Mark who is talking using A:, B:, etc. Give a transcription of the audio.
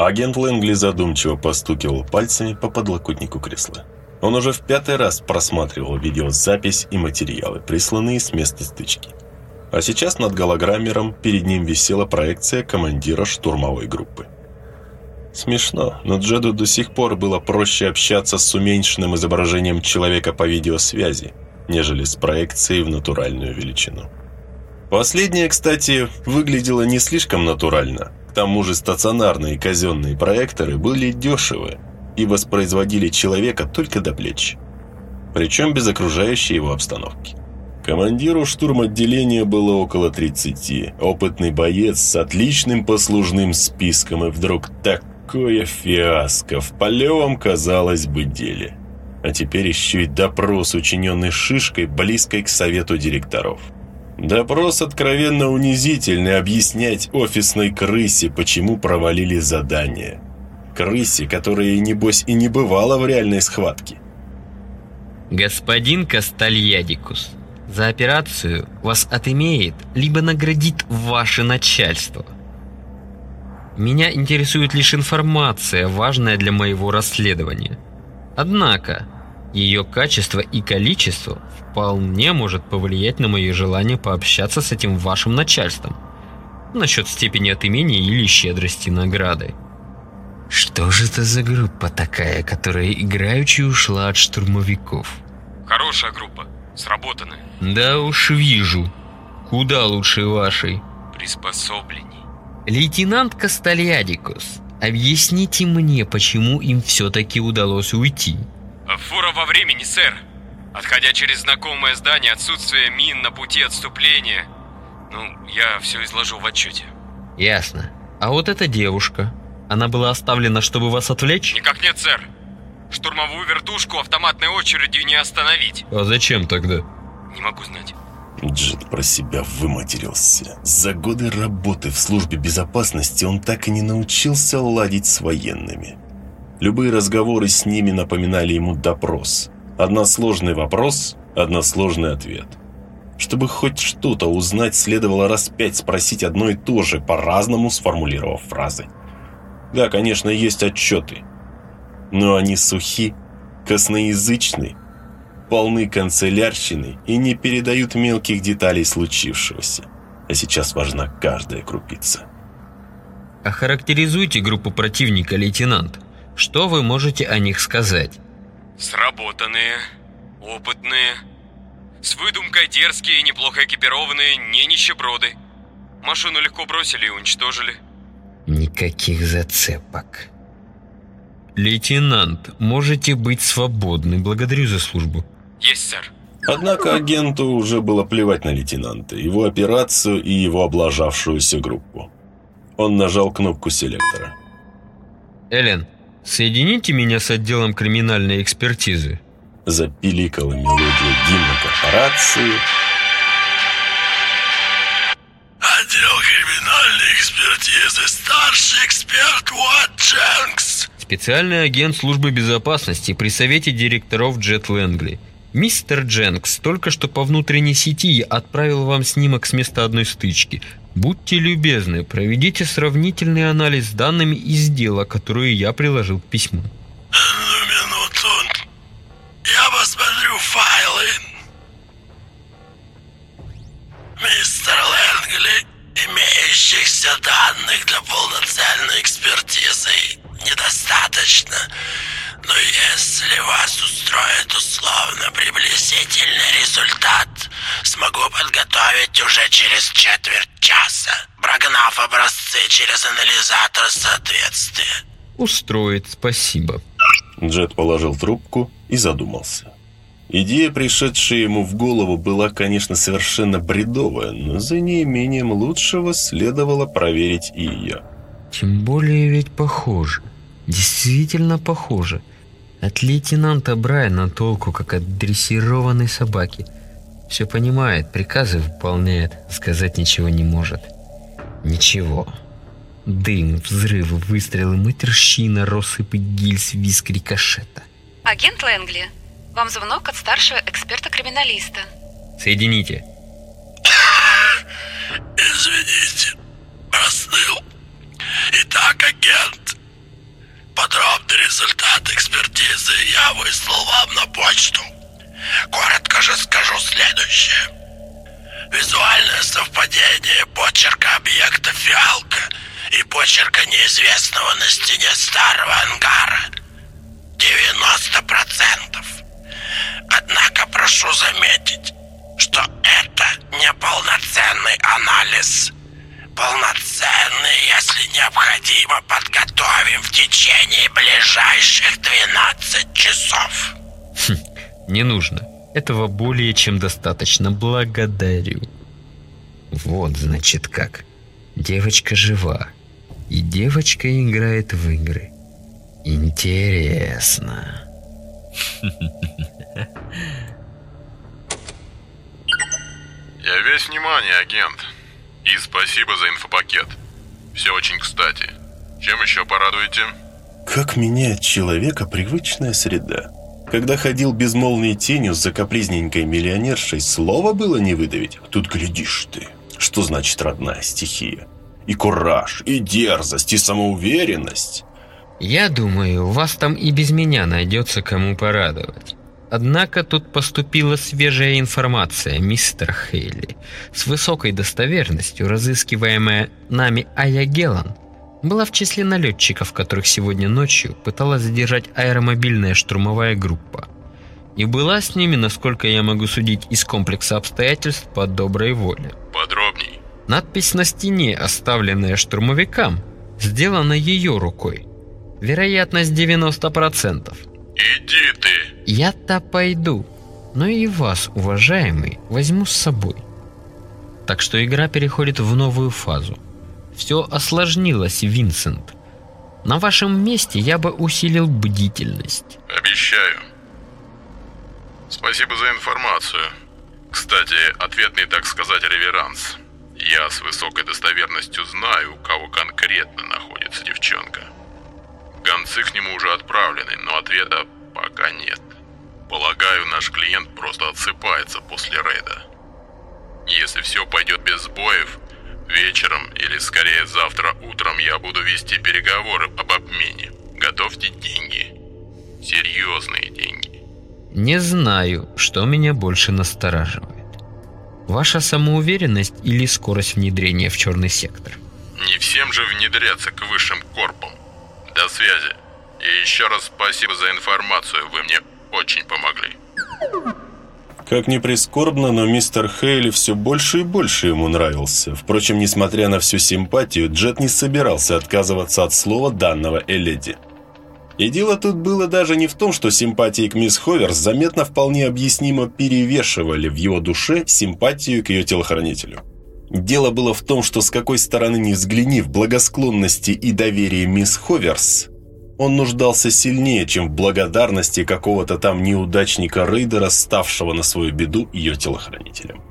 A: Агент Лэнгли задумчиво постукивал пальцами по подлокотнику кресла. Он уже в пятый раз просматривал видеозапись и материалы, присланные с места стычки. А сейчас над голограммером перед ним висела проекция командира штурмовой группы. Смешно, но Джеду до сих пор было проще общаться с уменьшенным изображением человека по видеосвязи, нежели с проекцией в натуральную величину. Последнее, кстати, выглядело не слишком натурально. К тому же стационарные казенные проекторы были дешевы и воспроизводили человека только до плеч. Причем без окружающей его обстановки. Командиру штурмотделения было около 30, опытный боец с отличным послужным списком, и вдруг такое фиаско в полевом, казалось бы, деле. А теперь еще и допрос, учиненный шишкой, близкой к совету директоров. Допрос откровенно унизительный, объяснять офисной крысе, почему провалили задание. Крысе, которая, небось, и не бывала в реальной схватке.
B: Господин Кастальядикус, за операцию вас отымеет, либо наградит ваше начальство. Меня интересует лишь информация, важная для моего расследования. Однако, ее качество и количество вполне может повлиять на мое желание пообщаться с этим вашим начальством. Насчет степени отымения или щедрости награды. Что же это за группа такая, которая играючи ушла от штурмовиков?
C: Хорошая группа, сработанная.
B: Да уж вижу. Куда лучше вашей.
C: Приспособлений.
B: Лейтенант Кастальядикус, объясните мне, почему им все-таки удалось уйти.
C: Фура во времени, сэр. Отходя через знакомое здание, отсутствие мин на пути отступления. Ну, я все изложу в отчете.
B: Ясно. А вот эта девушка, она была оставлена, чтобы вас отвлечь?
C: Никак нет, сэр. Штурмовую вертушку автоматной очередью не остановить.
B: А зачем тогда?
C: Не могу знать.
A: Джет про себя выматерился. За годы работы в службе безопасности он так и не научился ладить с военными. Любые разговоры с ними напоминали ему допрос. Односложный вопрос, односложный ответ. Чтобы хоть что-то узнать, следовало раз пять спросить одно и то же, по-разному сформулировав фразы. Да, конечно, есть отчеты. Но они сухи, косноязычны, полны канцелярщины и не передают мелких деталей случившегося. А сейчас важна каждая крупица.
B: Охарактеризуйте группу противника, лейтенант. Что вы можете о них сказать?
C: Сработанные, опытные, с выдумкой дерзкие, неплохо экипированные, не нищеброды. Машину легко бросили и уничтожили.
B: Никаких зацепок. Лейтенант, можете быть свободны. Благодарю за службу.
C: Есть, сэр.
A: Однако агенту уже было плевать на лейтенанта, его операцию и его облажавшуюся группу. Он нажал кнопку селектора.
B: Эллен, соедините меня с отделом криминальной экспертизы.
A: Запиликала мелодия гимна корпорации.
D: Отдел криминальной экспертизы, старший эксперт Уотт Дженкс.
B: Специальный агент службы безопасности при совете директоров Джет Лэнгли. Мистер Дженкс только что по внутренней сети отправил вам снимок с места одной стычки. Будьте любезны, проведите сравнительный анализ с данными из дела, которые я приложил к письму.
D: Одну минуту. Я посмотрю файлы. Мистер Лэнгли, имеющихся данных для полноценной экспертизы недостаточно. Но если вас устроит условно приблизительный результат, смогу подготовить уже через четверть часа, прогнав образцы через анализатор соответствия.
B: Устроит, спасибо.
A: Джет положил трубку и задумался. Идея, пришедшая ему в голову, была, конечно, совершенно бредовая, но за неимением лучшего следовало проверить и ее.
B: Тем более ведь похоже. Действительно похоже. От лейтенанта Брайана толку, как от дрессированной собаки. Все понимает, приказы выполняет, сказать ничего не может. Ничего. Дым, взрывы, выстрелы, матерщина, россыпы гильз, виск рикошета.
E: Агент Лэнгли, вам звонок от старшего эксперта-криминалиста.
B: Соедините.
D: Извините, простыл. Итак, агент, Подробный результат экспертизы я выслал вам на почту. Следующее. Визуальное совпадение почерка объекта «Фиалка» и почерка неизвестного на стене старого ангара 90%. Однако прошу заметить, что это не полноценный анализ. Полноценный, если необходимо, подготовим в течение ближайших 12 часов.
B: Хм, не нужно. Этого более чем достаточно. Благодарю. Вот, значит, как. Девочка жива. И девочка играет в игры. Интересно.
F: Я весь внимание, агент. И спасибо за инфопакет. Все очень кстати. Чем еще порадуете?
A: Как меняет человека привычная среда. Когда ходил безмолвной тенью за капризненькой миллионершей, слова было не выдавить. Тут глядишь ты. Что значит родная стихия? И кураж, и дерзость, и самоуверенность.
B: Я думаю, у вас там и без меня найдется кому порадовать. Однако тут поступила свежая информация, мистер Хейли. С высокой достоверностью разыскиваемая нами Ая Гелан была в числе налетчиков, которых сегодня ночью пыталась задержать аэромобильная штурмовая группа. И была с ними, насколько я могу судить, из комплекса обстоятельств по доброй воле.
F: Подробней.
B: Надпись на стене, оставленная штурмовикам, сделана ее рукой. Вероятность 90%.
F: Иди ты.
B: Я-то пойду, но и вас, уважаемый, возьму с собой. Так что игра переходит в новую фазу. Все осложнилось, Винсент. На вашем месте я бы усилил бдительность.
F: Обещаю. Спасибо за информацию. Кстати, ответный, так сказать, реверанс. Я с высокой достоверностью знаю, у кого конкретно находится девчонка. Гонцы к нему уже отправлены, но ответа пока нет. Полагаю, наш клиент просто отсыпается после рейда. Если все пойдет без сбоев, вечером или скорее завтра утром я буду вести переговоры об обмене. Готовьте деньги. Серьезные деньги.
B: Не знаю, что меня больше настораживает. Ваша самоуверенность или скорость внедрения в черный сектор?
F: Не всем же внедряться к высшим корпам. До связи. И еще раз спасибо за информацию, вы мне очень помогли.
A: Как ни прискорбно, но мистер Хейли все больше и больше ему нравился. Впрочем, несмотря на всю симпатию, Джет не собирался отказываться от слова данного Эледи. И дело тут было даже не в том, что симпатии к мисс Ховерс заметно вполне объяснимо перевешивали в его душе симпатию к ее телохранителю. Дело было в том, что с какой стороны ни взгляни в благосклонности и доверии мисс Ховерс, он нуждался сильнее, чем в благодарности какого-то там неудачника-рейдера, ставшего на свою беду ее телохранителем.